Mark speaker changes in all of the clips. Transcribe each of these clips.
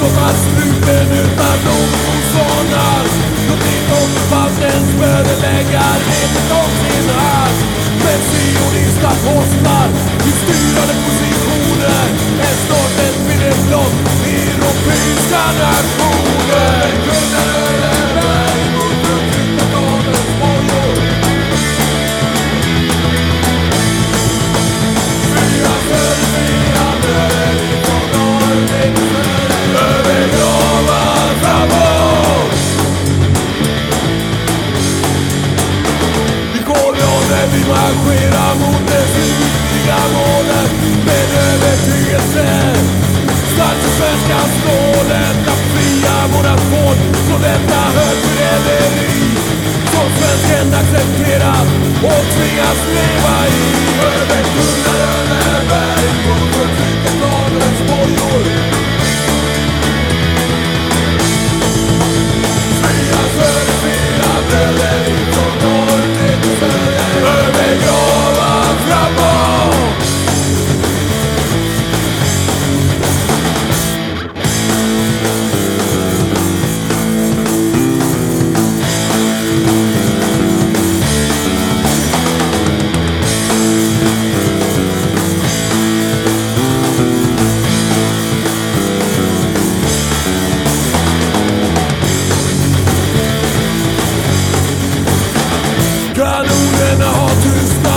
Speaker 1: någonstans Bruten utan någon sånar Låt inte fastens bödeläggar Vetet om sin hast Men sionista kostar I styrande positioner En snart ett minne blott Europeiska nationer utmíjas mi mají.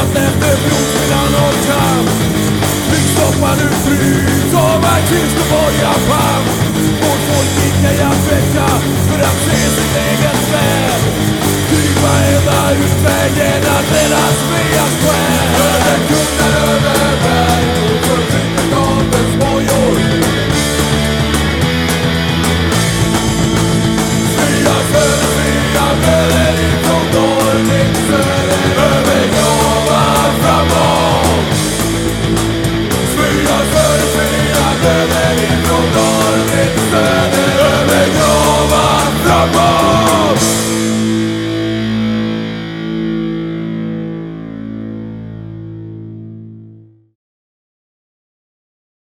Speaker 1: Natt efter blodsmiddagen och kamp. Byggstoppar nu flyt som är Kristoborgarpamp tomorrow